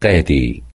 Kể thì